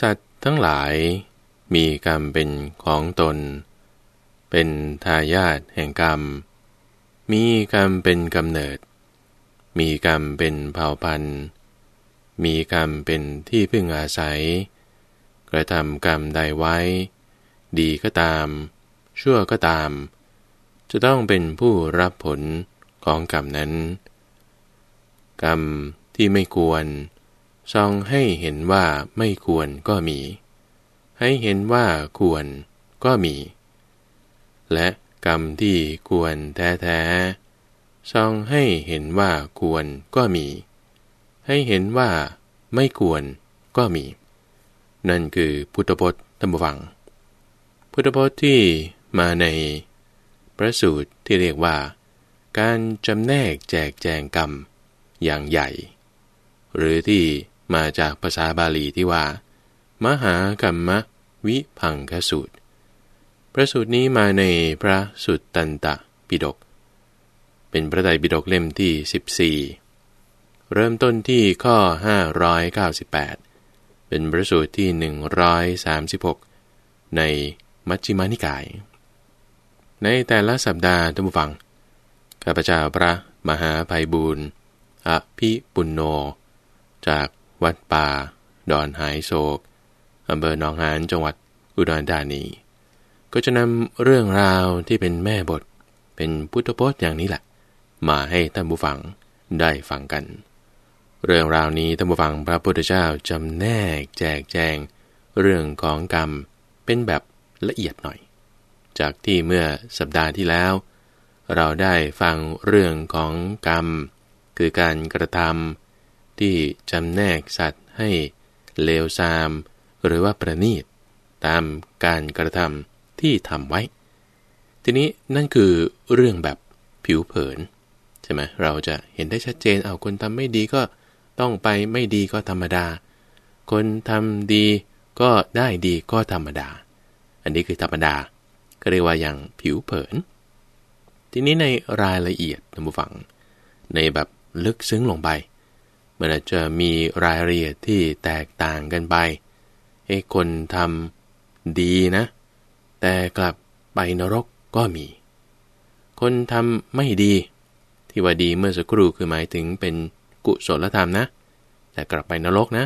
สัตว์ทั้งหลายมีกรรมเป็นของตน เป็นทายาทแห่งกรรม มีกรรมเป็นกำเนิด มีกรรมเป็นเผ่าพันธุ์ มีกรรมเป็นที่พึ่งอาศัย กระทำกรรมใดไว้ ดีก็ตาม ชั่วก็ตาม จะต้องเป็นผู้รับผลของกรรมนั้น กรรมที่ไม่ควร ซองให้เห็นว่าไม่ควรก็มี ให้เห็นว่าควรก็มี และกรรมที่ควรแท้ๆซองให้เห็นว่าควรก็มี ให้เห็นว่าไม่ควรก็มี นั่นคือพุทธพจน์ธรรมวัง พุทธพจน์ที่มาในพระสูตรที่เรียกว่า การจำแนกแจกแจงกรรมอย่างใหญ่ หรือที่ มาจากภาษาบาลีที่ว่า มหากรรมวิพังคสูตร พระสูตรนี้มาในพระสุตตันตปิฎก เป็นพระไตรปิฎกเล่มที่ 14 เริ่มต้นที่ข้อ 598 เป็นพระสูตรที่ 136 ในมัชฌิมานิกาย ในแต่ละสัปดาห์ท่านผู้ฟัง ข้าพเจ้าพระมหาภัยบูรณ์อภิปุณโนจาก วัดป่า ดอนหายโศกอำเภอหนองหานจังหวัดอุดรธานี ก็จะนำเรื่องราวที่เป็นแม่บท เป็นพุทธพจน์อย่างนี้แหละ มาให้ท่านผู้ฟังได้ฟังกัน เรื่องราวนี้ท่านผู้ฟังพระพุทธเจ้าจำแนกแจกแจง เรื่องของกรรมเป็นแบบละเอียดหน่อย จากที่เมื่อสัปดาห์ที่แล้ว เราได้ฟังเรื่องของกรรม คือการกระทำ ที่จำแนกสัตว์ให้เลวทราม หรือว่าประณีต ตามการกระทำที่ทำไว้ ทีนี้นั่นคือเรื่องแบบผิวเผินใช่ไหมเราจะเห็นได้ชัดเจนเอาคนทำไม่ดีก็ต้องไปไม่ดีก็ธรรมดา คนทำดีก็ได้ดีก็ธรรมดา อันนี้คือธรรมดาก็เรียกว่าอย่างผิวเผิน ทีนี้ในรายละเอียดนผู้ฟัง ในแบบลึกซึ้งลงไป มันอาจจะมีรายละเอียดที่แตกต่างกันไปไอ้คนทำดีนะ แต่กลับไปนรกก็มี คนทำไม่ดี ที่ว่าดีเมื่อสักครู่คือหมายถึงเป็นกุศลธรรมนะ แต่กลับไปนรกนะ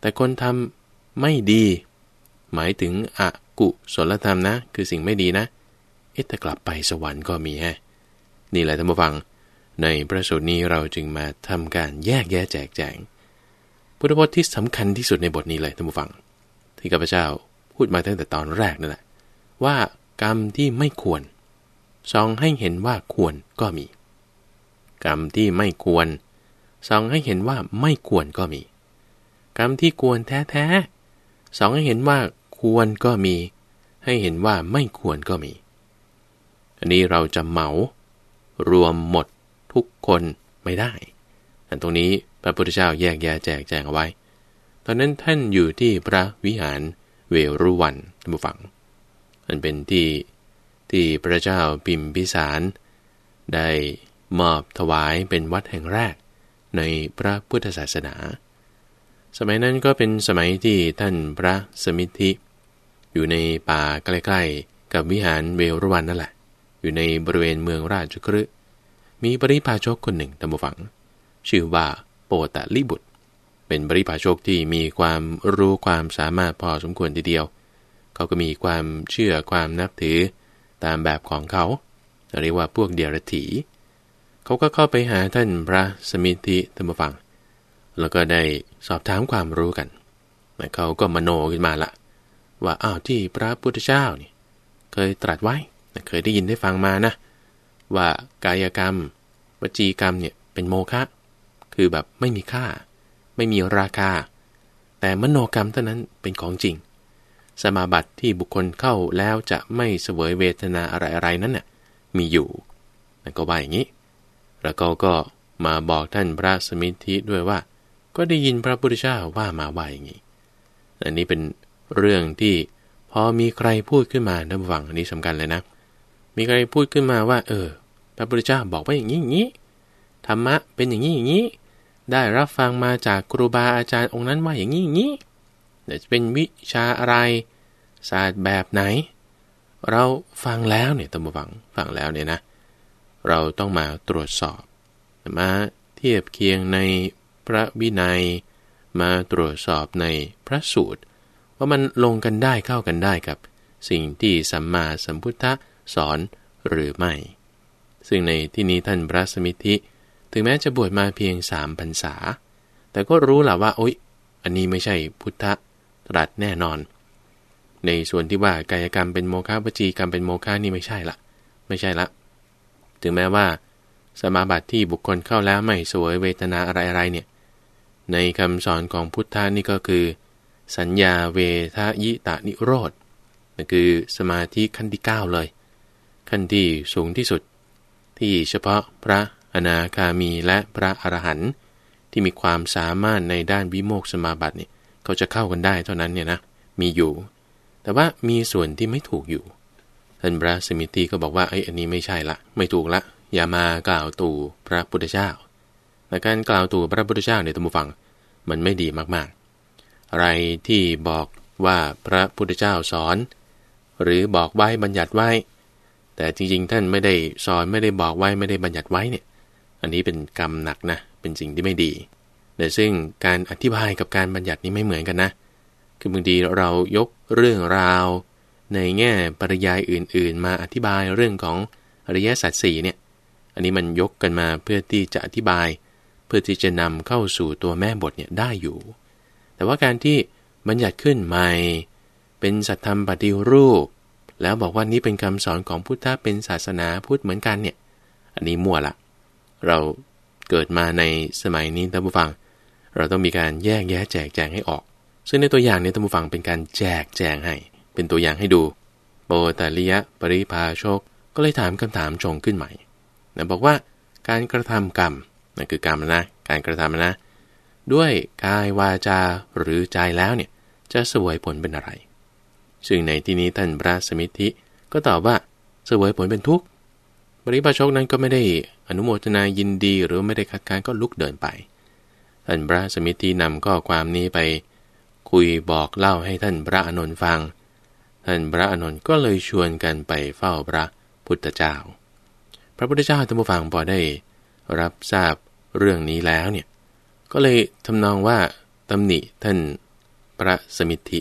แต่คนทำไม่ดี หมายถึงอกุศลธรรมนะ คือสิ่งไม่ดีนะเอ๊ะแต่กลับไปสวรรค์ก็มีฮะนี่แหละท่านผู้ฟัง ในพระสูตรนี้เราจึงมาทำการแยกแยะแจกแจง พุทธพจน์ที่สำคัญที่สุดในบทนี้เลยท่านผู้ฟัง ที่ข้าพเจ้าพูดมาตั้งแต่ตอนแรกนั่นแหละว่ากรรมที่ไม่ควรซองให้เห็นว่าควรก็มี กรรมที่ไม่ควรสองให้เห็นว่าไม่ควรก็มี กรรมที่ควรแท้ๆสองให้เห็นว่าควรก็มี ให้เห็นว่าไม่ควรก็มี อันนี้เราจะเหมา รวมหมด ทุกคนไม่ได้ อันตรงนี้พระพุทธเจ้าแยกแยะแจกแจงเอาไว้ ตอนนั้นท่านอยู่ที่พระวิหารเวรุวันท่านผู้ฟัง อันเป็นที่ที่พระเจ้าปิมพิสาร ได้มอบถวายเป็นวัดแห่งแรกในพระพุทธศาสนา สมัยนั้นก็เป็นสมัยที่ท่านพระสมิทธิ อยู่ในป่าใกล้ๆ กับวิหารเวรุวันนั่นแหละ อยู่ในบริเวณเมืองราชกฤห์ มีปริพาชกคนหนึ่งตามฝัง ชื่อว่าโปตะลิบุตร เป็นบริพาชกที่มีความรู้ความสามารถพอสมควรทีเดียว เขาก็มีความเชื่อความนับถือตามแบบของเขา เรียกว่าพวกเดียรถีเขาก็เข้าไปหาท่านพระสมิธิธรรมฟัง แล้วก็ได้สอบถามความรู้กันเขาก็มโนขึ้นมาละว่าอ้าวที่พระพุทธเจ้านี่เคยตรัสไว้ เคยได้ยินได้ฟังมานะ ว่ากายกรรม วจีกรรมเนี่ยเป็นโมฆะคือแบบไม่มีค่า ไม่มีราคา แต่มโนกรรมเท่านั้นเป็นของจริง สมาบัติที่บุคคลเข้าแล้วจะไม่เสวยเวทนาอะไรๆนั้นน่ะมีอยู่นั่นก็ว่าอย่างนี้ แล้วเขาก็มาบอกท่านพระสมิทธิด้วยว่า ก็ได้ยินพระพุทธเจ้าว่ามาว่าอย่างนี้อันนี้เป็นเรื่องที่พอมีใครพูดขึ้นมาท่านฟังอันนี้สำคัญเลยนะ มีใครพูดขึ้นมาว่า เออ พระพุทธเจ้าบอกว่าอย่างนี้อย่างนี้ธรรมะเป็นอย่างนี้อย่างนี้ ได้รับฟังมาจากครูบาอาจารย์องค์นั้นว่าอย่างนี้อย่างนี้จะเป็นวิชาอะไรศาสตร์แบบไหน เราฟังแล้วเนี่ยตั้งฟังฟังแล้วเนี่ยนะ เราต้องมาตรวจสอบ มาเทียบเคียงในพระวินัย มาตรวจสอบในพระสูตร ว่ามันลงกันได้เข้ากันได้กับ สิ่งที่สัมมาสัมพุทธสอนหรือไม่ ซึ่งในที่นี้ท่านพระสมิธิ ถึงแม้จะบวชมาเพียงสามพรรษา แต่ก็รู้แหละว่าโอ๊ย อันนี้ไม่ใช่พุทธตรัสแน่นอน ในส่วนที่ว่ากายกรรมเป็นโมฆะวจีกรรมเป็นโมฆะนี่ไม่ใช่ละ ไม่ใช่ละ ถึงแม้ว่า สมาบัติที่บุคคลเข้าแล้วไม่สวยเวทนาอะไรๆเนี่ย ในคำสอนของพุทธานี่ก็คือ สัญญาเวทยิตานิโรธนั่นคือสมาธิขั้นที่ 9 เลย ขั้นที่สูงที่สุด ที่เฉพาะพระอนาคามีและพระอรหันต์ที่มีความสามารถในด้านวิโมกสมาบัติเนี่ยเขาจะเข้ากันได้เท่านั้นเนี่ยนะมีอยู่ แต่ว่ามีส่วนที่ไม่ถูกอยู่ท่านพระสมิตีก็บอกว่าไอ้อันนี้ไม่ใช่ละ ไม่ถูกละ อย่ามากล่าวตู่พระพุทธเจ้าแต่การกล่าวตู่พระพุทธเจ้าในตัมฟัง มันไม่ดีมากๆ อะไรที่บอกว่าพระพุทธเจ้าสอน หรือบอกไว้บัญญัติไว้ แต่จริง ๆ ท่านไม่ได้สอนไม่ได้บอกไว้ไม่ได้บัญญัติไว้เนี่ย อันนี้เป็นกรรมหนักนะ เป็นสิ่งที่ไม่ดี แต่ซึ่งการอธิบายกับการบัญญัตินี้ไม่เหมือนกันนะ คือบางทีเรายกเรื่องราว ในแง่ปริยายอื่น ๆ มาอธิบายเรื่องของอริยสัจสี่เนี่ย อันนี้มันยกกันมาเพื่อที่จะอธิบาย เพื่อที่จะนำเข้าสู่ตัวแม่บทเนี่ยได้อยู่ แต่ว่าการที่บัญญัติขึ้นใหม่ เป็นสัตธรรมปฏิรูป แล้วบอกว่านี้เป็นคำสอนของพุทธะเป็นศาสนาพุทธเหมือนกันเนี่ย อันนี้มั่วละ เราเกิดมาในสมัยนี้ท่านผู้ฟัง เราต้องมีการแยกแยะแจกแจงให้ออก ซึ่งในตัวอย่างนี้ท่านผู้ฟังเป็นการแจกแจงให้ เป็นตัวอย่างให้ดูโปตาลิยะปริภาโชค ก็เลยถามคำถามชงขึ้นใหม่นะบอกว่าการกระทำกรรมนั่นคือกรรมนะ การกระทำนะ ด้วยกายวาจาหรือใจแล้วเนี่ยจะสวยผลเป็นอะไร ซึ่งในที่นี้ท่านพระสมิทธิก็ตอบว่าเสวยผลเป็นทุกข์บริบาชกนั้นก็ไม่ได้อนุโมทนายินดีหรือไม่ได้คัดค้านก็ลุกเดินไป ท่านพระสมิทธินำข้อความนี้ไป คุยบอกเล่าให้ท่านพระอนุนฟัง ท่านพระอนุนก็เลยชวนกันไปเฝ้าพระพุทธเจ้า พระพุทธเจ้าท่านผู้ฟังพอได้ รับทราบเรื่องนี้แล้วเนี่ยก็เลยทำนองว่าตำหนิท่านพระสมิทธิ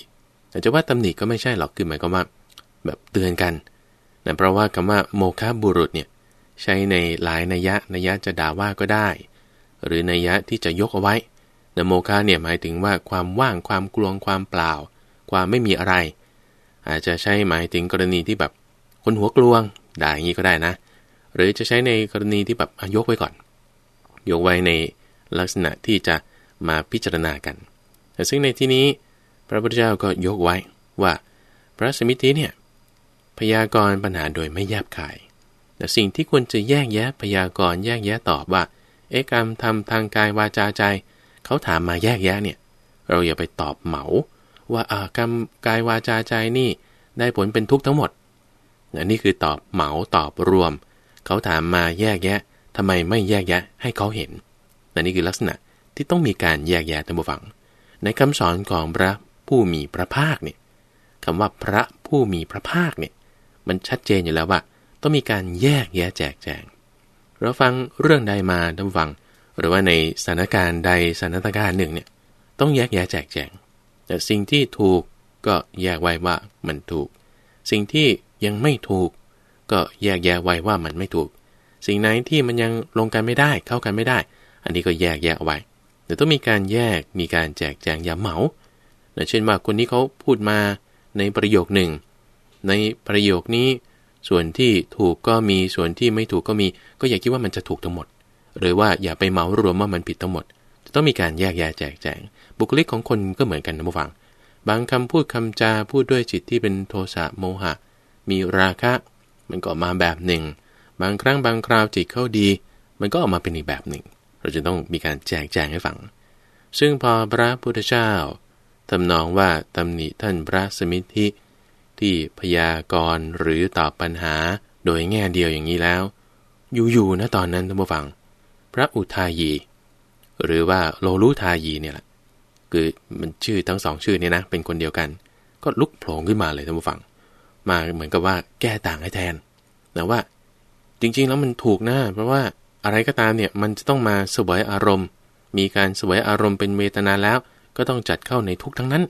แต่จะว่าตำหนิก็ไม่ใช่หรอกคือหมายความว่าแบบเตือนกันนะเพราะว่าคำว่าโมฆะบุรุษเนี่ยใช้ในหลายนัยยะนัยยะจะด่าว่าก็ได้ หรือนัยยะที่จะยกเอาไว้นโมฆะเนี่ยหมายถึงว่าความว่างความกลวงความเปล่า ความไม่มีอะไร อาจจะใช้หมายถึงกรณีที่แบบคนหัวกลวงด่าอย่างนี้ก็ได้นะ หรือจะใช้ในกรณีที่แบบยกไว้ก่อน ยกไว้ในลักษณะที่จะมาพิจารณากันแต่ซึ่งในที่นี้ พระพุทธเจ้าก็ยกไว้ว่าพระสมิธิเนี่ยพยากรณ์ปัญหาโดยไม่แยบขาย แต่สิ่งที่ควรจะแยกแยะพยากรณ์แยกแยะตอบว่า เอกรรมทำทางกายวาจาใจ เขาถามมาแยกแยะเนี่ย เราอย่าไปตอบเหมา ว่าอากรรมกายวาจาใจนี่ได้ผลเป็นทุกข์ทั้งหมดอันนี้คือตอบเหมาตอบรวม เขาถามมาแยกแยะทำไมไม่แยกแยะให้เขาเห็นอันนี้คือลักษณะที่ต้องมีการแยกแยะท่านผู้ฟัง ในคำสอนของพระ ผู้มีพระภาคเนี่ยคำว่าพระผู้มีพระภาคเนี่ยมันชัดเจนอยู่แล้วว่า ต้องมีการแยกแยะแจกแจง เราฟังเรื่องใดมาท่านฟัง หรือว่าในสถานการณ์ใดสถานการณ์หนึ่งเนี่ยต้องแยกแยะแจกแจง แต่สิ่งที่ถูกก็แยกไว้ว่ามันถูก สิ่งที่ยังไม่ถูก ก็แยกแยะไว้ว่ามันไม่ถูก สิ่งไหนที่มันยังลงกันไม่ได้เข้ากันไม่ได้ อันนี้ก็แยกแยะไว้แต่ต้องมีการแยกมีการแจกแจงอย่าเหมา เช่นว่าคนนี้เขาพูดมาในประโยคหนึ่ง ในประโยคนี้ ส่วนที่ถูกก็มีส่วนที่ไม่ถูกก็มี ก็อย่าคิดว่ามันจะถูกทั้งหมด หรือว่าอย่าไปเหมารวมว่ามันผิดทั้งหมด จะต้องมีการแยกแยะแจกแจง บุคลิกของคนก็เหมือนกันนะผู้ฟัง บางคำพูดคำจาพูดด้วยจิตที่เป็นโทสะโมหะ มีราคะ มันก็มาแบบหนึ่ง บางครั้งบางคราวจิตเข้าดี มันก็ออกมาเป็นอีกแบบหนึ่ง เราจะต้องมีการแจกแจงให้ฟัง ซึ่งพอพระพุทธเจ้า ทำนองว่าตำหนิท่านพระสมิทธิ ที่พยากรณ์หรือตอบปัญหาโดยแง่เดียวอย่างนี้แล้ว อยู่ๆนะตอนนั้นท่านผู้ฟัง พระอุทายี หรือว่าโลลุทายีเนี่ยแหละคือมันชื่อทั้งสองชื่อเนี่ยนะ เป็นคนเดียวกัน ก็ลุกโผล่ขึ้นมาเลยท่านผู้ฟัง มาเหมือนกับว่าแก้ต่างให้แทนนะว่า จริงๆแล้วมันถูกนะเพราะว่าอะไรก็ตามเนี่ยมันจะต้องมาสวยอารมณ์ มีการสวยอารมณ์เป็นเวทนาแล้ว ก็ต้องจัดเข้าในทุกทั้งนั้น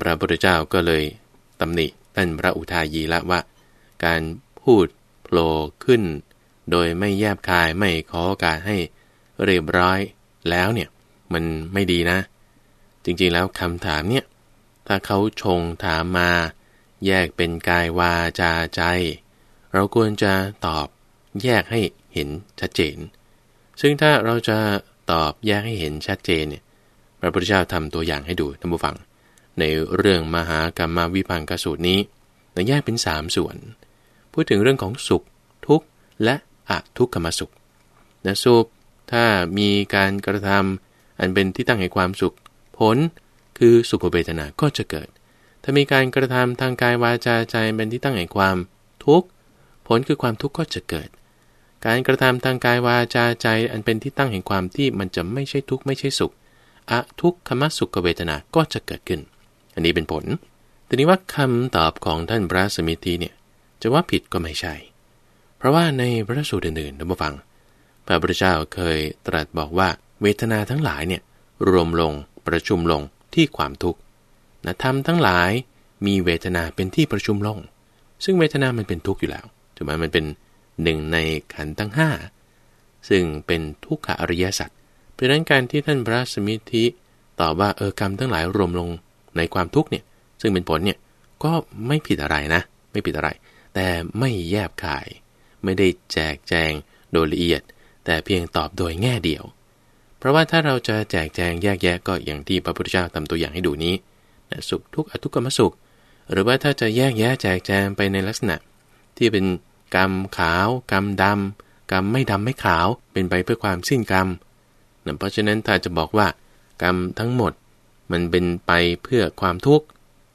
พระพุทธเจ้าก็เลยตำหนิท่านพระอุทายีละว่า การพูดโผล่ขึ้น โดยไม่แยบคายไม่ขอโอกาสให้เรียบร้อยแล้วเนี่ยมันไม่ดีนะ จริงๆแล้วคำถามเนี่ยถ้าเขาชงถามมา แยกเป็นกายวาจาใจ เราควรจะตอบแยกให้เห็นชัดเจน ซึ่งถ้าเราจะตอบแยกให้เห็นชัดเจนเนี่ย พระพุทธเจ้าทำตัวอย่างให้ดูท่านผู้ฟัง ในเรื่องมหากรรมวิพังกสูตรนี้แยกเป็นสามส่วน พูดถึงเรื่องของสุข ทุกข์และอทุกขมสุขนะสุขถ้ามีการกระทำอันเป็นที่ตั้งแห่งความสุข ผลคือสุขเวทนาก็จะเกิด ถ้ามีการกระทำทางกายวาจาใจเป็นที่ตั้งแห่งความทุกข์ผลคือความทุกข์ก็จะเกิด การกระทำทางกายวาจาใจอันเป็นที่ตั้งแห่งความที่มันจะไม่ใช่ทุกข์ไม่ใช่สุข อะทุกขมสุขเวทนาก็จะเกิดขึ้น อันนี้เป็นผล แต่นี้ว่าคำตอบของท่านพระสมิธีเนี่ยจะว่าผิดก็ไม่ใช่ เพราะว่าในพระสูตรอื่นๆท่านผู้ฟัง พระพุทธเจ้าเคยตรัสบอกว่าเวทนาทั้งหลายเนี่ยรวมลงประชุมลงที่ความทุกข์นะธรรมทั้งหลายมีเวทนาเป็นที่ประชุมลง ซึ่งเวทนามันเป็นทุกข์อยู่แล้วถูกไหมมันเป็นหนึ่งในขันธ์ทั้งห้าซึ่งเป็นทุกขอริยสัจ เพราะนั้นการที่ท่านพระสมิธิตอบว่าเออกรรมทั้งหลายรวมลงในความทุกข์เนี่ย ซึ่งเป็นผลเนี่ยก็ไม่ผิดอะไรนะ ไม่ผิดอะไร แต่ไม่แยบขาย ไม่ได้แจกแจงโดยละเอียด แต่เพียงตอบโดยแง่เดียว เพราะว่าถ้าเราจะแจกแจงแยกแยะก็อย่างที่พระพุทธเจ้าทำตัวอย่างให้ดูนี้สุขทุกข์อทุกขมสุข หรือว่าถ้าจะแยกแยะแจกแจงไปในลักษณะ ที่เป็นกรรมขาว กรรมดำกรรมไม่ดำไม่ขาว เป็นไปเพื่อความสิ้นกรรม เพราะฉะนั้นถ้าจะบอกว่ากรรมทั้งหมดมันเป็นไปเพื่อความทุกข์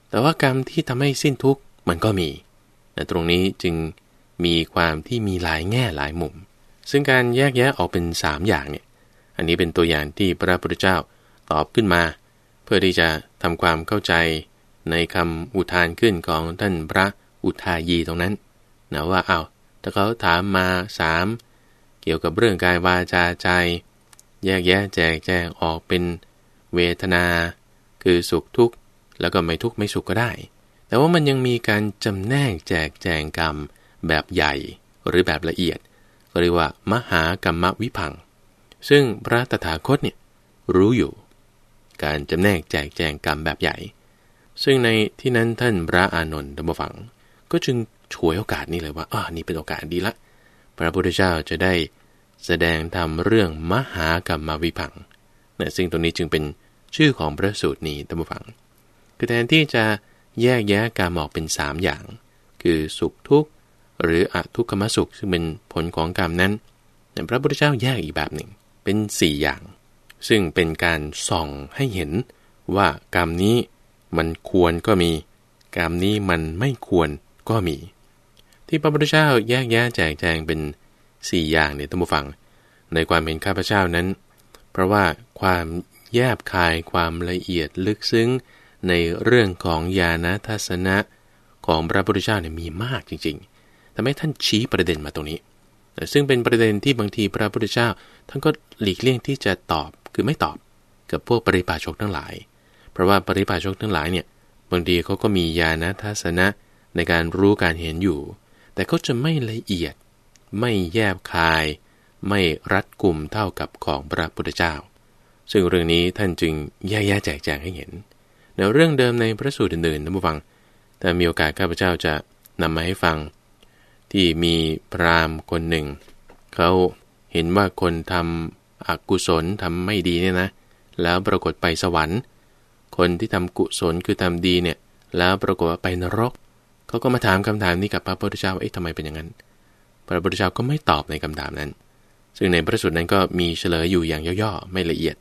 แต่ว่ากรรมที่ทำให้สิ้นทุกข์มันก็มีตรงนี้จึงมีความที่มีหลายแง่หลายมุม ซึ่งการแยกแยะออกเป็น 3 อย่างเนี่ย อันนี้เป็นตัวอย่างที่พระพุทธเจ้าตอบขึ้นมา เพื่อที่จะทำความเข้าใจในคำอุทานขึ้นของท่านพระอุทายีตรงนั้นนะว่าเอา้าถ้าเขาถามมาสามเกี่ยวกับเรื่องกายวาจาใจ แยกแยะแจกแจงออกเป็นเวทนา คือสุขทุกข์ แล้วก็ไม่ทุกข์ไม่สุขก็ได้ แต่ว่ามันยังมีการจำแนกแจกแจงกรรมแบบใหญ่หรือแบบละเอียดเรียกว่ามหากรรมวิพัง ซึ่งพระตถาคตเนี่ยรู้อยู่ การจำแนกแจกแจงกรรมแบบใหญ่ ซึ่งในที่นั้นท่านพระอานนท์ธรรมฟัง ก็จึงช่วยโอกาสนี้เลยว่าอ่านี่เป็นโอกาสดีละ พระพุทธเจ้าจะได้ แสดงทำเรื่องมหากรรมวิพังนะซึ่งตรงนี้จึงเป็นชื่อของพระสูตรนี้ธรรมฟัง คือแทนที่จะแยกแยะกรรมออกเป็นสามอย่าง คือสุขทุกข์หรืออทุกขมสุข ซึ่งเป็นผลของกรรมนั้น พระพุทธเจ้าแยกอีกแบบหนึ่งเป็น 4 อย่าง ซึ่งเป็นการส่องให้เห็นว่ากรรมนี้มันควรก็มี กรรมนี้มันไม่ควรก็มี ที่พระพุทธเจ้าแยกแยะแจกแจงเป็น 4 อย่างเนี่ยท่านผู้ฟัง ในความเห็นข้าพเจ้านั้น เพราะว่าความแยบคายความละเอียดลึกซึ้ง ในเรื่องของญาณทัศนะของพระพุทธเจ้าเนี่ยมีมากจริงๆทำให้ท่านชี้ประเด็นมาตรงนี้ ซึ่งเป็นประเด็นที่บางทีพระพุทธเจ้า ท่านก็หลีกเลี่ยงที่จะตอบคือไม่ตอบกับพวกปริปาชกทั้งหลาย เพราะว่าปริปาชกทั้งหลายเนี่ยบางทีเขาก็มีญาณทัศนะในการรู้การเห็นอยู่ แต่เขาจะไม่ละเอียด ไม่แยบคาย ไม่รัดกลุ่มเท่ากับของพระพุทธเจ้า ซึ่งเรื่องนี้ท่านจึงแยกแจกแจงให้เห็นในเรื่องเดิมในพระสูตรอื่นๆนะผู้ฟัง แต่มีโอกาสข้าพเจ้าจะนำมาให้ฟัง ที่มีพรามคนหนึ่ง เขาเห็นว่าคนทำอกุศลทำไม่ดีเนี่ยนะ แล้วปรากฏไปสวรรค์ คนที่ทำกุศลคือทำดีเนี่ย แล้วปรากฏว่าไปนรก เขาก็มาถามคำถามนี้กับพระพุทธเจ้าเอ๊ะทำไมเป็นอย่างนั้น พระพุทธเจ้าก็ไม่ตอบในคำถามนั้น ซึ่งในพระสูตรนั้นก็มีเฉลยอยู่อย่างย่อๆไม่ละเอียด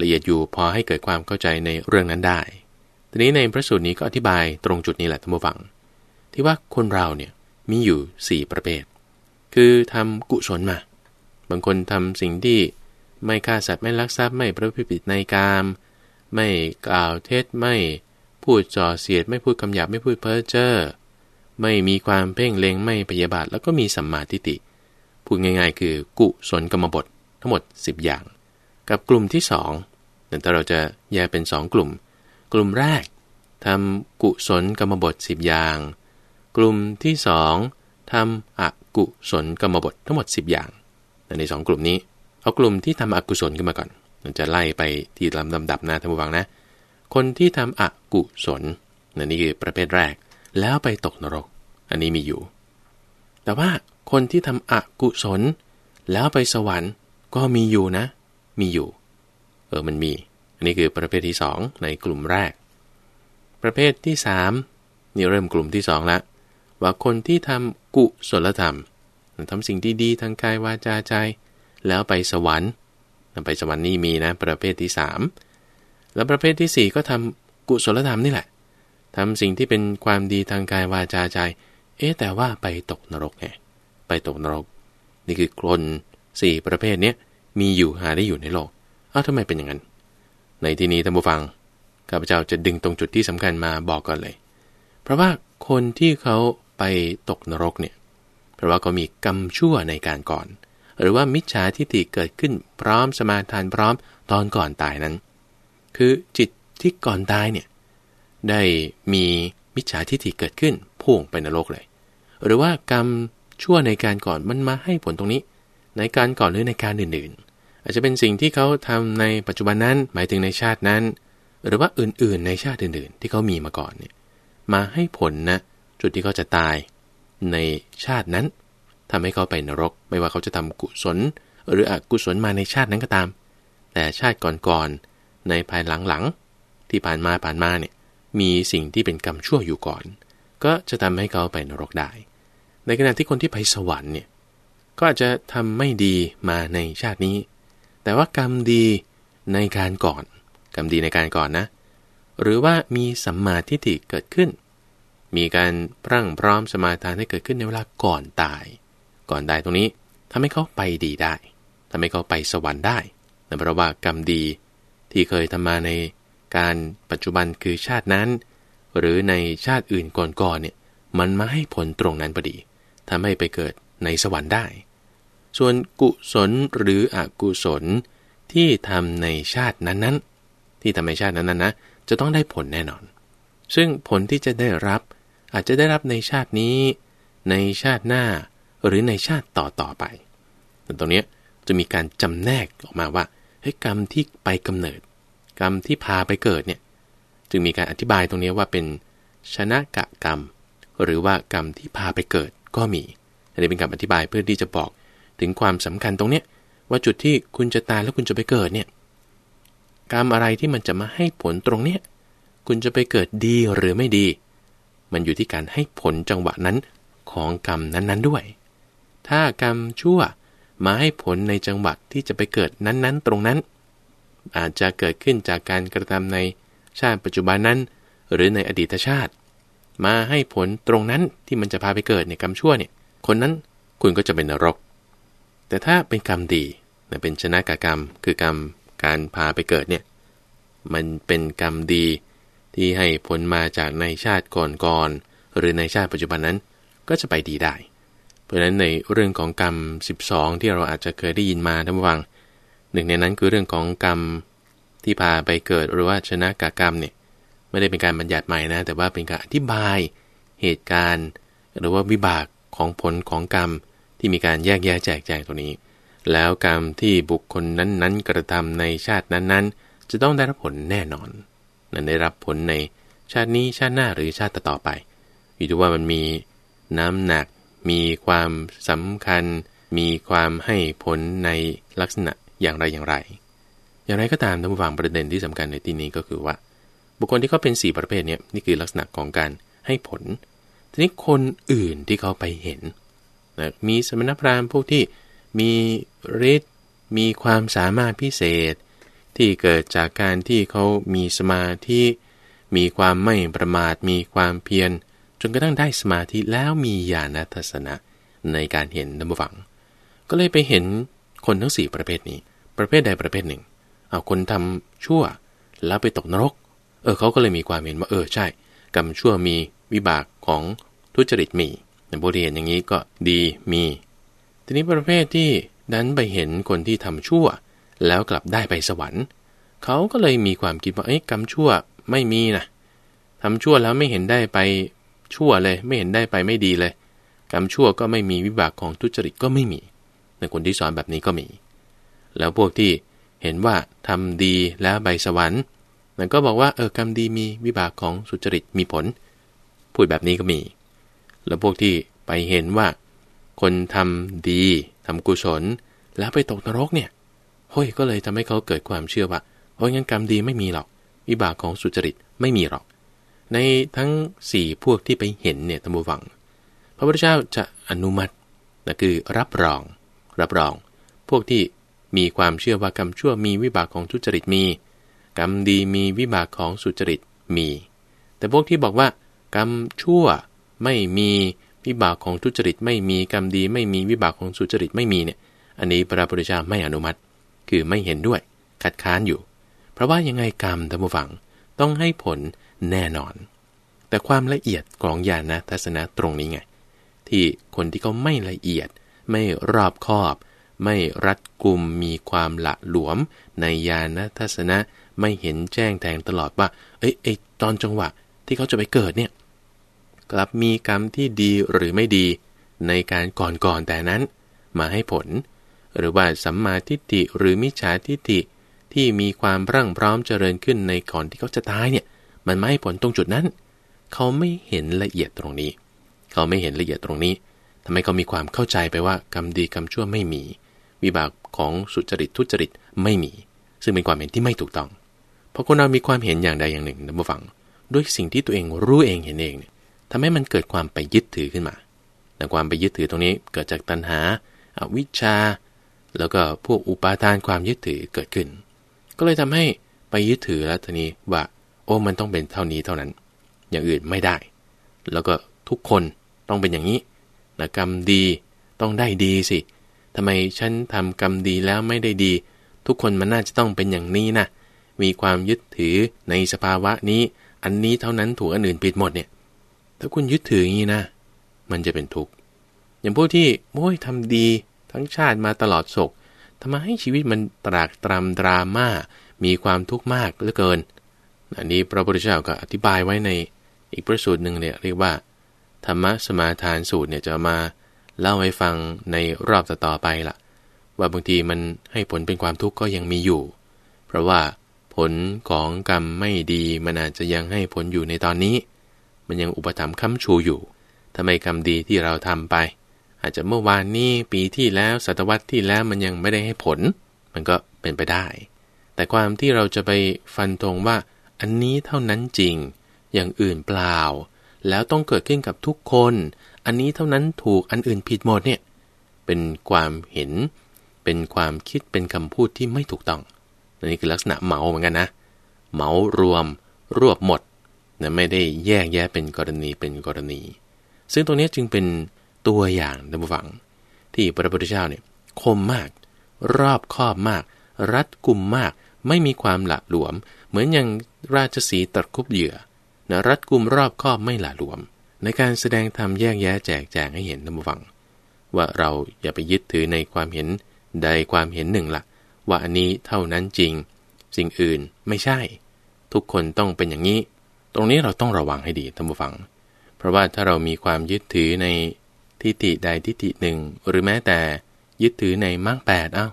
ละเอียดอยู่พอให้เกิดความเข้าใจในเรื่องนั้นได้ ทีนี้ในพระสูตรนี้ก็อธิบายตรงจุดนี้แหละท่านผู้ฟัง ที่ว่าคนเราเนี่ยมีอยู่ 4 ประเภท คือทำกุศลมา บางคนทำสิ่งที่ไม่ฆ่าสัตว์ไม่ลักทรัพย์ไม่ประพฤติผิดในกาม ไม่กล่าวเท็จไม่พูดจ่อเสียด ไม่พูดคำหยาบไม่พูดเพ้อเจ้อ ไม่มีความเพ่งเล็งไม่ปยาบาท แล้วก็มีสัมมาทิฏฐิพูดง่ายๆ คือกุศลกรรมบททั้งหมด 10 อย่าง กับกลุ่มที่2นั่นถ้าเราจะแยกเป็น 2 กลุ่ม กลุ่มแรกทำกุศลกรรมบท 10 อย่าง กลุ่มที่2ทำอกุศลกรรมบททั้งหมด 10 อย่าง ในสองกลุ่มนี้เอากลุ่มที่ทำอกุศลขึ้นมาก่อนมันจะไล่ไปทีลำลำดับนะท่านผู้ฟังนะ คนที่ทำอกุศลนี่คือประเภทแรก แล้วไปตกนรก อันนี้มีอยู่ แต่ว่าคนที่ทำอกุศล แล้วไปสวรรค์ก็มีอยู่นะ มีอยู่ เออมันมี อันนี้คือประเภทที่สองในกลุ่มแรก ประเภทที่สามนี่เริ่มกลุ่มที่สองละว่าคนที่ทำกุศลธรรมทำสิ่งที่ดีทางกายวาจาใจ แล้วไปสวรรค์ไปสวรรค์นี่มีนะ ประเภทที่สามแล้วประเภทที่สี่ก็ทำกุศลธรรมนี่แหละ ทำสิ่งที่เป็นความดีทางกายวาจาใจ เอ๊แต่ว่าไปตกนรกไงไปตกนรก นี่คือคนสี่ประเภทนี้มีอยู่หาได้อยู่ในโลกเอ้าทำไมเป็นอย่างนั้น ในที่นี้ท่านผู้ฟังข้าพเจ้าจะดึงตรงจุดที่สำคัญมาบอกก่อนเลย เพราะว่าคนที่เขาไปตกนรกเนี่ย เพราะว่าเขามีกรรมชั่วในการก่อน หรือว่ามิจฉาทิฏฐิเกิดขึ้นพร้อมสมาทานพร้อมตอนก่อนตายนั้น คือจิตที่ก่อนตายเนี่ย ได้มีมิจฉาทิฏฐิเกิดขึ้นพุ่งไปนรกเลย หรือว่ากรรมชั่วในการก่อนมันมาให้ผลตรงนี้ ในการก่อนหรือในการอื่นๆ อาจจะเป็นสิ่งที่เขาทำในปัจจุบันนั้นหมายถึงในชาตินั้น หรือว่าอื่นๆ ในชาติอื่นๆ ที่เขามีมาก่อนเนี่ยมาให้ผลนะจุดที่เขาจะตายในชาตินั้นทำให้เขาไปนรก ไม่ว่าเขาจะทำกุศล หรืออกุศลมาในชาตินั้นก็ตาม แต่ชาติก่อนๆในภายหลังๆที่ผ่านมาผ่านมาเนี่ย มีสิ่งที่เป็นกรรมชั่วอยู่ก่อน ก็จะทำให้เขาไปนรกได้ ในขณะที่คนที่ไปสวรรค์เนี่ยก็อาจจะทำไม่ดีมาในชาตินี้ แต่ว่ากรรมดีในการก่อน กรรมดีในการก่อนนะ หรือว่ามีสัมมาทิฏฐิเกิดขึ้น มีการพรั่งพร้อมสมาทานให้เกิดขึ้นในเวลาก่อนตาย ก่อนตายตรงนี้ทำให้เขาไปดีได้ทำให้เขาไปสวรรค์ได้นั่นเพราะว่ากรรมดีที่เคยทำมาใน การปัจจุบันคือชาตินั้น หรือในชาติอื่นก่อนๆเนี่ยมันมาให้ผลตรงนั้นพอดีทำให้ไปเกิดในสวรรค์ได้ ส่วนกุศลหรืออกุศลที่ทำในชาตินั้นๆ ที่ทำในชาตินั้นๆนะจะต้องได้ผลแน่นอน ซึ่งผลที่จะได้รับอาจจะได้รับในชาตินี้ ในชาติหน้าหรือในชาติต่อต่อไปแต่ตรงนี้จะมีการจำแนกออกมาว่าเฮ้ยกรรมที่ไปกำเนิด กรรมที่พาไปเกิดเนี่ยจึงมีการอธิบายตรงนี้ว่าเป็นชนะกะกรรม หรือว่ากรรมที่พาไปเกิดก็มี อันนี้เป็นการอธิบายเพื่อที่จะบอกถึงความสำคัญตรงเนี้ยว่าจุดที่คุณจะตายแล้วคุณจะไปเกิดเนี่ยกรรมอะไรที่มันจะมาให้ผลตรงเนี้ยคุณจะไปเกิดดีหรือไม่ดี มันอยู่ที่การให้ผลจังหวะนั้นของกรรมนั้นๆด้วย ถ้ากรรมชั่วมาให้ผลในจังหวะที่จะไปเกิดนั้นๆ ตรงนั้น อาจจะเกิดขึ้นจากการกระทำในชาติปัจจุบันนั้น หรือในอดีตชาติ มาให้ผลตรงนั้นที่มันจะพาไปเกิดในกรรมชั่วเนี่ย คนนั้นคุณก็จะเป็นนรก แต่ถ้าเป็นกรรมดีเป็นชนะกกรรม คือกรรมการพาไปเกิดเนี่ยมันเป็นกรรมดีที่ให้ผลมาจากในชาติก่อนๆหรือในชาติปัจจุบันนั้นก็จะไปดีได้ เพราะฉะนั้นในเรื่องของกรรม 12 ที่เราอาจจะเคยได้ยินมาท่านฟัง หนึ่งในนั้นคือเรื่องของกรรมที่พาไปเกิดหรือว่าชนะกกรรมเนี่ยไม่ได้เป็นการบัญญัติใหม่นะ แต่ว่าเป็นการอธิบายเหตุการณ์ หรือว่าวิบากของผลของกรรมที่มีการแยกแยะแจกแจงตัวนี้ แล้วกรรมที่บุคคลนั้นๆ กระทำในชาตินั้นๆ จะต้องได้รับผลแน่นอน นั้นได้รับผลในชาตินี้ชาติหน้าหรือชาติต่อไปอยู่ที่ว่ามันมีน้ำหนัก มีความสำคัญ มีความให้ผลในลักษณะ อย่างไรอย่างไร อย่างไรก็ตามท่านผู้ฟังประเด็นที่สำคัญในที่นี้ก็คือว่า บุคคลที่เขาเป็น 4 ประเภทนี้นี่คือลักษณะของการให้ผล ทีนี้คนอื่นที่เขาไปเห็นนะมีสมณพราหมณ์พวกที่มีฤทธิ์มีความสามารถพิเศษ ที่เกิดจากการที่เขามีสมาธิมีความไม่ประมาท มีความเพียรจนกระทั่งได้สมาธิแล้วมีญาณทัศนะในการเห็นนำฝัง ก็เลยไปเห็น คนทั้งสี่ประเภทนี้ ประเภทใดประเภทหนึ่ง เอาคนทำชั่วแล้วไปตกนรก เออเขาก็เลยมีความเห็นว่าเออใช่ กรรมชั่วมีวิบากของทุจริตมีในบทเรียนอย่างนี้ก็ดีมี ทีนี้ประเภทที่นั้นไปเห็นคนที่ทำชั่ว แล้วกลับได้ไปสวรรค์เขาก็เลยมีความคิดว่าเอ้กรรมชั่วไม่มีนะทำชั่วแล้วไม่เห็นได้ไปชั่วเลย ไม่เห็นได้ไปไม่ดีเลย กรรมชั่วก็ไม่มีวิบากของทุจริตก็ไม่มี ในคนที่สอนแบบนี้ก็มี แล้วพวกที่เห็นว่าทำดีแล้วใบสวรรค์นั่นก็บอกว่าเออกรรมดีมีวิบากของสุจริตมีผล พูดแบบนี้ก็มี แล้วพวกที่ไปเห็นว่า คนทำดีทำกุศล แล้วไปตกนรกเนี่ยเฮ้ยก็เลยทำให้เขาเกิดความเชื่อว่าเพราะงั้นกรรมดีไม่มีหรอกวิบากของสุจริตไม่มีหรอก ในทั้งสี่พวกที่ไปเห็นเนี่ยท่านผู้ฟัง พระพุทธเจ้าจะอนุมัตินั่นคือรับรอง รับรอง พวกที่มีความเชื่อว่ากรรมชั่วมีวิบากของทุจริตมี กรรมดีมีวิบากของสุจริตมี แต่พวกที่บอกว่ากรรมชั่วไม่มีวิบากของทุจริตไม่มีกรรมดี ไม่มีวิบากของสุจริตไม่มีเนี่ย อันนี้พระพุทธเจ้าไม่อนุมัติ คือไม่เห็นด้วยคัดค้านอยู่ เพราะว่ายังไงกรรมท่านผู้ฟังต้องให้ผลแน่นอน แต่ความละเอียดของญาณทัศนะตรงนี้ไง ที่คนที่เขาไม่ละเอียด ไม่รอบคอบ ไม่รัดกุมมีความละหลวม ในญาณทัศนะไม่เห็นแจ้งแทงตลอดว่า เอ้ยไอตอนจังหวะที่เขาจะไปเกิดเนี่ย กลับมีกรรมที่ดีหรือไม่ดี ในการก่อนๆแต่นั้น มาให้ผล หรือว่าสัมมาทิฏฐิหรือมิจฉาทิฏฐิที่มีความร่างพร้อมเจริญขึ้นในก่อนที่เขาจะตายเนี่ย มันไม่ให้ผลตรงจุดนั้น เขาไม่เห็นละเอียดตรงนี้ เขาไม่เห็นละเอียดตรงนี้ ทำให้เขามีความเข้าใจไปว่ากรรมดีกรรมชั่วไม่มี วิบากของสุจริตทุจริตไม่มี ซึ่งเป็นความเห็นที่ไม่ถูกต้อง เพราะคนเรามีความเห็นอย่างใดอย่างหนึ่งนะผู้ฟัง ด้วยสิ่งที่ตัวเองรู้เองเห็นเองเนี่ยทำให้มันเกิดความไปยึดถือขึ้นมาแต่ความไปยึดถือตรงนี้เกิดจากตัณหาอาวิชชา แล้วก็พวกอุปาทานความยึดถือเกิดขึ้น ก็เลยทำให้ไปยึดถือแล้วทีนี้ว่าโอ้มันต้องเป็นเท่านี้เท่านั้น อย่างอื่นไม่ได้ แล้วก็ทุกคนต้องเป็นอย่างนี้ นะกรรมดีต้องได้ดีสิทำไมฉันทำกรรมดีแล้วไม่ได้ดี ทุกคนมันน่าจะต้องเป็นอย่างนี้นะมีความยึดถือในสภาวะนี้ อันนี้เท่านั้นถูกอันอื่นผิดหมดเนี่ย ถ้าคุณยึดถืออย่างนี้นะ มันจะเป็นทุกข์อย่างพวกที่โอ้ยทำดีทั้งชาติมาตลอดศกทำไมให้ชีวิตมันตรากตรำดราม่ามีความทุกข์มากเหลือเกิน อันนี้พระพุทธเจ้าก็อธิบายไว้ในอีกประสูตรหนึ่งเนี่ยเรียกว่า ธรรมสมาทานสูตรเนี่ยจะมาเล่าให้ฟังในรอบต่อไปละ่ะ ว่าบางทีมันให้ผลเป็นความทุกข์ก็ยังมีอยู่ เพราะว่าผลของกรรมไม่ดีมันอาจจะยังให้ผลอยู่ในตอนนี้ มันยังอุปถัมภ์ค้ำชูอยู่ทำไมกรรมดีที่เราทำไป อาจจะเมื่อวานนี้ปีที่แล้วศตวรรษที่แล้วมันยังไม่ได้ให้ผล มันก็เป็นไปได้ แต่ความที่เราจะไปฟันตรงว่า อันนี้เท่านั้นจริง อย่างอื่นเปล่า แล้วต้องเกิดขึ้นกับทุกคน อันนี้เท่านั้นถูกอันอื่นผิดหมดเนี่ย เป็นความเห็น เป็นความคิดเป็นคำพูดที่ไม่ถูกต้องอันนี้คือลักษณะเหมาเหมือนกันนะเหมารวม รวบหมดนะไม่ได้แยกแยะเป็นกรณีเป็นกรณี ซึ่งตรงนี้จึงเป็นตัวอย่างท่านผู้ฟัง ที่พระพุทธเจ้าเนี่ยคมมาก รอบคอบมาก รัดกุมมาก ไม่มีความหละหลวม เหมือนอย่างราชสีตรคุบเหยื่อ นะรัดกุมรอบครอบไม่หละหลวม ในการแสดงธรรมแยกแยะแจกแจงให้เห็นนำฟัง ว่าเราอย่าไปยึดถือในความเห็นใดความเห็นหนึ่งละ่ะ ว่าอันนี้เท่านั้นจริง สิ่งอื่นไม่ใช่ ทุกคนต้องเป็นอย่างนี้ ตรงนี้เราต้องระวังให้ดีท่านผู้ฟัง เพราะว่าถ้าเรามีความยึดถือในทิฏฐิใดทิฏฐิหนึ่ง หรือแม้แต่ยึดถือในมรรคแปดเอ้า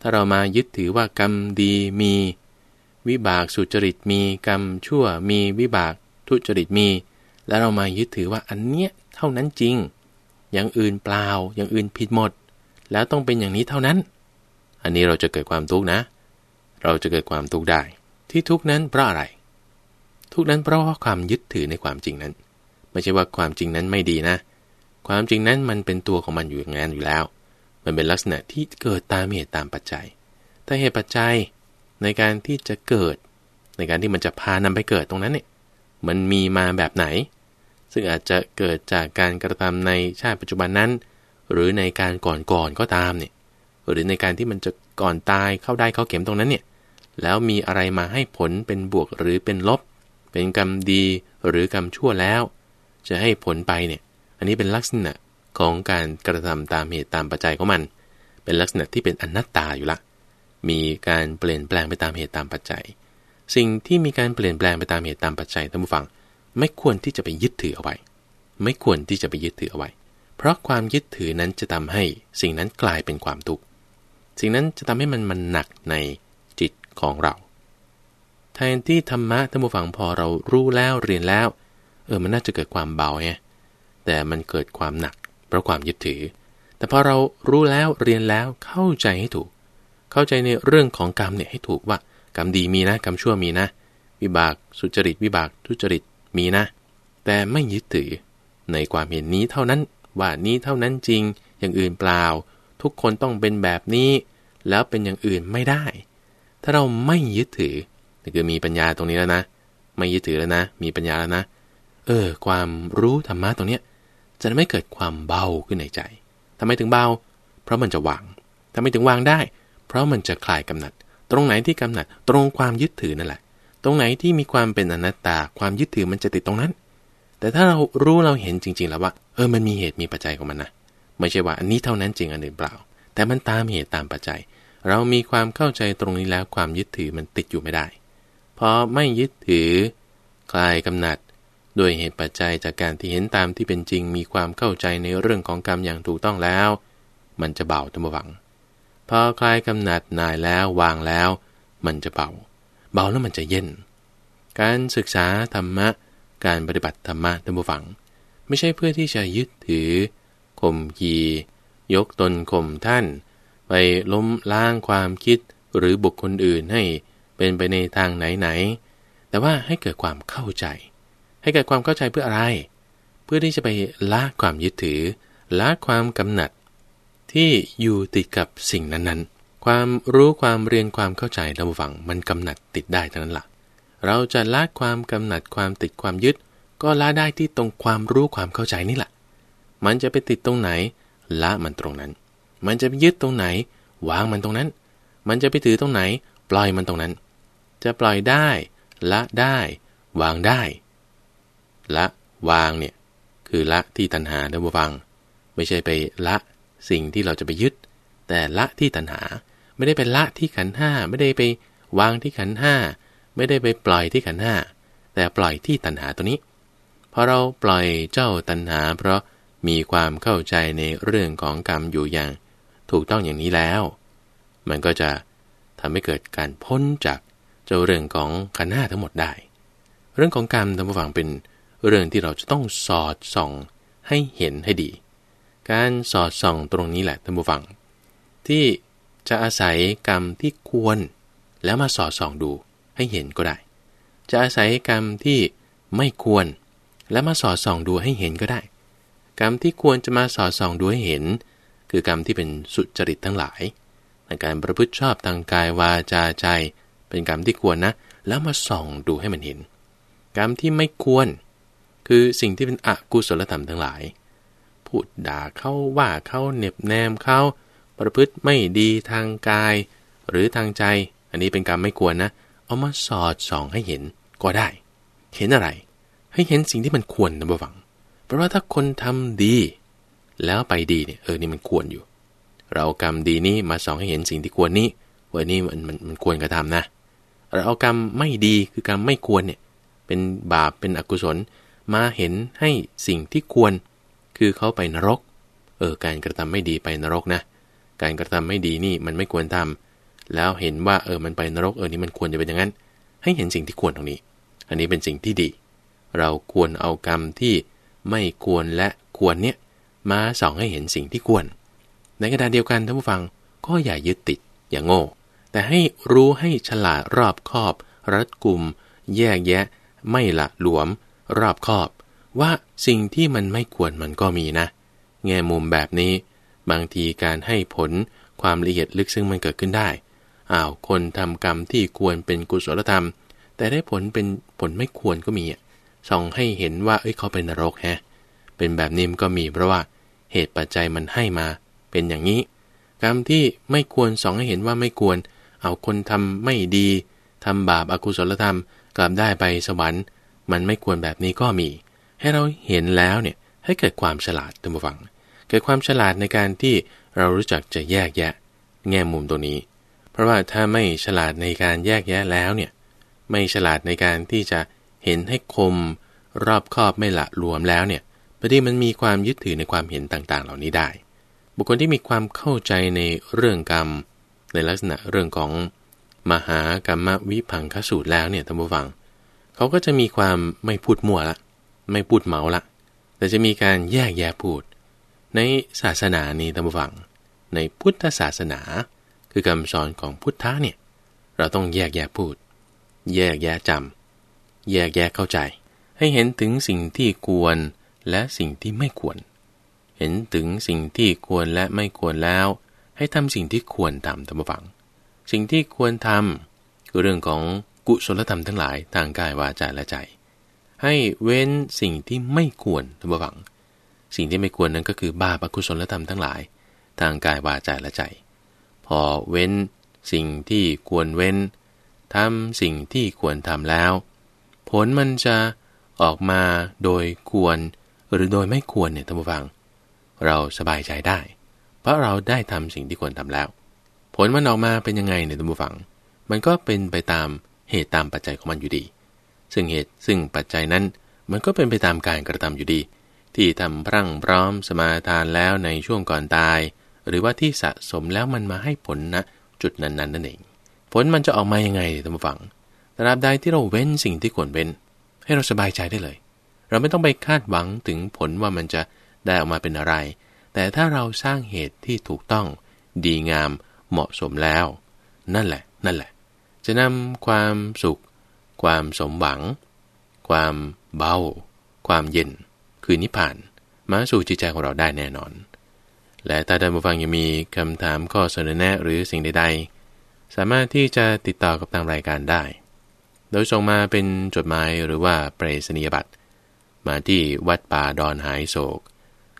ถ้าเรามายึดถือว่ากรรมดีมี วิบากสุจริตมีกรรมชั่วมีวิบากทุจริตมี แล้วเรามายึดถือว่าอันเนี้ยเท่านั้นจริง อย่างอื่นเปล่าอย่างอื่นผิดหมด แล้วต้องเป็นอย่างนี้เท่านั้น อันนี้เราจะเกิดความทุกข์นะ เราจะเกิดความทุกข์ได้ ที่ทุกข์นั้นเพราะอะไร ทุกข์นั้นเพราะว่าความยึดถือในความจริงนั้น ไม่ใช่ว่าความจริงนั้นไม่ดีนะ ความจริงนั้นมันเป็นตัวของมันอยู่อย่างนั้นอยู่แล้ว มันเป็นลักษณะที่เกิดตามเหตุตามปัจจัยแต่เหตุปัจจัย ในการที่จะเกิด ในการที่มันจะพานำไปเกิดตรงนั้นเนี่ยมันมีมาแบบไหน ซึ่งอาจจะเกิดจากการกระทำในชาติปัจจุบันนั้น หรือในการก่อนๆกก็ตามเนี่ยหรือในการที่มันจะก่อนตายเข้าได้เข้าเข็มตรงนั้นเนี่ยแล้วมีอะไรมาให้ผลเป็นบวกหรือเป็นลบ เป็นกรรมดีหรือกรรมชั่วแล้ว จะให้ผลไปเนี่ยอันนี้เป็นลักษณะของการกระทำตามเหตุตามปัจจัยของมัน เป็นลักษณะที่เป็นอนัตตาอยู่ละ มีการเปลี่ยนแปลงไปตามเหตุตามปัจจัย สิ่งที่มีการเปลี่ยนแปลงไปตามเหตุตามปัจจัยท่านผู้ฟัง ไม่ควรที่จะไปยึดถือเอาไว้ ไม่ควรที่จะไปยึดถือเอาไว้ เพราะความยึดถือนั้นจะทำให้สิ่งนั้นกลายเป็นความทุกข์สิ่งนั้นจะทำให้มันมันหนักในจิตของเราแทนที่ธรรมะท่านผู้ฟังพอเรารู้แล้วเรียนแล้ว เออมันน่าจะเกิดความเบาไงแต่มันเกิดความหนักเพราะความยึดถือ แต่พอเรารู้แล้วเรียนแล้วเข้าใจให้ถูก เข้าใจในเรื่องของกรรมเนี่ยให้ถูกว่ากรรมดีมีนะกรรมชั่วมีนะ วิบากสุจริตวิบากทุจริตมีนะ แต่ไม่ยึดถือในความเห็นนี้เท่านั้นว่านี้เท่านั้นจริง อย่างอื่นเปล่า ทุกคนต้องเป็นแบบนี้ แล้วเป็นอย่างอื่นไม่ได้ ถ้าเราไม่ยึดถือนี่คือมีปัญญาตรงนี้แล้วนะ ไม่ยึดถือแล้วนะ มีปัญญาแล้วนะ เออ ความรู้ธรรมะตรงเนี้ยจะไม่เกิดความเบาขึ้นในใจทำไมถึงเบา เพราะมันจะวางทำไมถึงวางได้ เพราะมันจะคลายกำหนัด ตรงไหนที่กำหนัด ตรงความยึดถือนั่นแหละ ตรงไหนที่มีความเป็นอนัตตา ความยึดถือมันจะติดตรงนั้น แต่ถ้าเรารู้เราเห็นจริง ๆ แล้วว่า เออ มันมีเหตุมีปัจจัยของมันนะ ไม่ใช่ว่าอันนี้เท่านั้นจริงอันอื่นเปล่า แต่มันตามเหตุตามปัจจัย เรามีความเข้าใจตรงนี้แล้วความยึดถือมันติดอยู่ไม่ได้ พอไม่ยึดถือ คลายกำหนัดด้วยเหตุปัจจัยจากการที่เห็นตามที่เป็นจริงมีความเข้าใจในเรื่องของกรรมอย่างถูกต้องแล้ว มันจะเบาทั้งหวัง พอคลายกำหนัดนายแล้ววางแล้ว มันจะเบา เบาแล้วมันจะเย็น การศึกษาธรรมะ การปฏิบัติธรรมะทั้งหวัง ไม่ใช่เพื่อที่จะยึดถือข่มขียกตนข่มท่าน ไปล้มล้างความคิดหรือบุคคลอื่นให้เป็นไปในทางไหนๆแต่ว่าให้เกิดความเข้าใจ ให้เกิดความเข้าใจเพื่ออะไร เพื่อที่จะไปละความยึดถือละความกำหนัด ที่อยู่ติดกับสิ่งนั้นๆ ความรู้ความเรียนความเข้าใจระวังมันกำหนัดติดได้ทั้งนั้นละ่ะ เราจะละความกำหนัดความติดความยึด ก็ละได้ที่ตรงความรู้ความเข้าใจนี่แหละ มันจะไปติดตรงไหน ละมันตรงนั้น มันจะไปยึดตรงไหน วางมันตรงนั้น มันจะไปถือตรงไหน ปล่อยมันตรงนั้น จะปล่อยได้ ละได้ วางได้ ละ วางเนี่ยคือละที่ตัณหาเด้อฟัง ไม่ใช่ไปละ สิ่งที่เราจะไปยึด แต่ละที่ตัณหา ไม่ได้เป็นละที่ขันห้าไม่ได้ไปวางที่ขันห้าไม่ได้ไปปล่อยที่ขันห้าแต่ปล่อยที่ตัณหาตัวนี้พอเราปล่อยเจ้าตัณหา เพราะมีความเข้าใจในเรื่องของกรรมอยู่อย่าง ถูกต้องอย่างนี้แล้ว มันก็จะทำให้เกิดการพ้นจากเจ้าเรื่องของขันห้าทั้งหมดได้ เรื่องของกรรมท่านผู้ฟังเป็นเรื่องที่เราจะต้องสอดส่องให้เห็นให้ดี การสอดส่องตรงนี้แหละท่านผู้ฟัง ที่จะอาศัยกรรมที่ควร แล้วมาสอดส่องดูให้เห็นก็ได้ จะอาศัยกรรมที่ไม่ควร แล้วมาสอดส่องดูให้เห็นก็ได้ กรรมที่ควรจะมาสอดส่องดูให้เห็น คือกรรมที่เป็นสุจริตทั้งหลายในการประพฤติชอบทางกายวาจาใจ เป็นกรรมที่ควรนะ แล้วมาส่องดูให้มันเห็น กรรมที่ไม่ควร คือสิ่งที่เป็นอกุศลธรรมทั้งหลาย พูดด่าเขาว่าเขาเน็บแนมเขาประพฤติไม่ดีทางกาย หรือทางใจ อันนี้เป็นกรรมไม่ควรนะ เอามาสอดส่องให้เห็นก็ได้ เห็นอะไร ให้เห็นสิ่งที่มันควรนะบ่ฟัง เพราะว่าถ้าคนทำดี แล้วไปดีเนี่ยเออนี่มันควรอยู่ เรากรรมดีนี้มาส่องให้เห็นสิ่งที่ควรนี้ว่านี่มันมันมันควรกระทำนะเราเอากรรมไม่ดีคือกรรมไม่ควรเนี่ยเป็นบาปเป็นอกุศลมาเห็นให้สิ่งที่ควร คือเขาไปนรก เออ การกระทำไม่ดีไปนรกนะ การกระทำไม่ดีนี่มันไม่ควรทำแล้วเห็นว่าเออ มันไปนรก เออ นี่มันควรจะเป็นอย่างนั้น ให้เห็นสิ่งที่ควรตรงนี้ อันนี้เป็นสิ่งที่ดี เราควรเอากรรมที่ไม่ควรและควรเนี่ยมาส่องให้เห็นสิ่งที่ควร ในกระดาษเดียวกันท่านผู้ฟังก็อย่ายึดติดอย่างโง่ แต่ให้รู้ให้ฉลาดรอบคอบ รัดกุม แยกแยะ ไม่ละหลวม รอบคอบ ว่าสิ่งที่มันไม่ควรมันก็มีนะ แง่มุมแบบนี้ บางทีการให้ผลความละเอียดลึกซึ้งมันเกิดขึ้นได้อ้าวคนทำกรรมที่ควรเป็นกุศลธรรม แต่ได้ผลเป็นผลไม่ควรก็มีส่องให้เห็นว่าเอ้ยเขาเป็นนรกแฮะ เป็นแบบนี้มันก็มีเพราะว่าเหตุปัจจัยมันให้มาเป็นอย่างนี้ กรรมที่ไม่ควรส่องให้เห็นว่าไม่ควร เอาคนทำไม่ดีทำบาปอากุศลธรรม กลับได้ไปสวรรค์ มันไม่ควรแบบนี้ก็มี ให้เราเห็นแล้วเนี่ยให้เกิดความฉลาดตั้งฟัง เกิดความฉลาดในการที่เรารู้จักจะแยกแยะ แง่มุมตรงนี้ เพราะว่าถ้าไม่ฉลาดในการแยกแยะแล้วเนี่ยไม่ฉลาดในการที่จะเห็นให้คม รอบคอบไม่ละรวมแล้วเนี่ยบางทีมันมีความยึดถือในความเห็นต่างๆ เหล่านี้ได้ บุคคลที่มีความเข้าใจในเรื่องกรรม ในลักษณะเรื่องของมหากรรมวิพังคสูตรแล้วเนี่ยท่านผู้ฟัง เขาก็จะมีความไม่พูดมั่วละ ไม่พูดเมาละ แต่จะมีการแยกแยะพูด ในศาสนานี้ท่านผู้ฟัง ในพุทธศาสนา คือคำสอนของพุทธะเนี่ย เราต้องแยกแยะพูด แยกแยะจำแยกแยะเข้าใจ ให้เห็นถึงสิ่งที่ควรและสิ่งที่ไม่ควร เห็นถึงสิ่งที่ควรและไม่ควรแล้ว ให้ทำสิ่งที่ควรทำท่านผู้ฟัง สิ่งที่ควรทำคือเรื่องของกุศลธรรมทั้งหลายทางกายวาจาและใจ ให้เว้นสิ่งที่ไม่ควรท่านผู้ฟัง สิ่งที่ไม่ควรนั้นก็คือบาปอกุศลธรรมทั้งหลาย ทางกายวาจาและใจ พอเว้นสิ่งที่ควรเว้นทำสิ่งที่ควรทำแล้ว ผลมันจะออกมาโดยควรหรือโดยไม่ควรเนี่ยท่านผู้ฟัง เราสบายใจได้ เพราะเราได้ทำสิ่งที่ควรทำแล้ว ผลมันออกมาเป็นยังไงเนี่ยท่านผู้ฟัง มันก็เป็นไปตามเหตุตามปัจจัยของมันอยู่ดี ซึ่งเหตุซึ่งปัจจัยนั้น มันก็เป็นไปตามการกระทำอยู่ดี ที่ทำพรั่งพร้อมสมาทานแล้วในช่วงก่อนตาย หรือว่าที่สะสมแล้วมันมาให้ผลนะจุดนั้นๆนั่นเอง ผลมันจะออกมายังไงท่านผู้ฟังตราบใดที่เราเว้นสิ่งที่ควรเว้น ให้เราสบายใจได้เลย เราไม่ต้องไปคาดหวังถึงผลว่ามันจะได้ออกมาเป็นอะไร แต่ถ้าเราสร้างเหตุที่ถูกต้อง ดีงามเหมาะสมแล้ว นั่นแหละ นั่นแหละ จะนำความสุข ความสมหวัง ความเบา ความเย็น คือนิพพาน มาสู่จิตใจของเราได้แน่นอน และถ้าท่านผู้ฟังยังมีคำถามข้อเสนอแนะหรือสิ่งใดๆ สามารถที่จะติดต่อกับทางรายการได้ โดยส่งมาเป็นจดหมายหรือว่าเปรษณียบัตรมาที่วัดป่าดอนหายโศก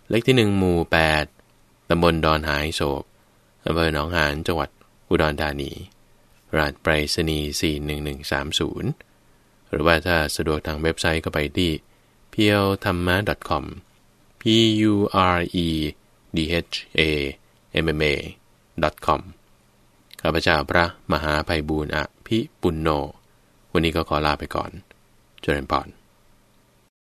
เลขที่หนึ่งหมู่ 8ตำบลดอนหายโศกอำเภอหนองหานจังหวัดอุดรธานีรหัสไปรษณีย์41130 หรือว่าถ้าสะดวกทางเว็บไซต์ก็ไปที่ p e o t h a m m a com p u r e d h a m m a com ข้าพเจ้าพระมหาภัยบูรณ์อภิปุณโญวันนี้ก็ขอลาไปก่อน เจริญพร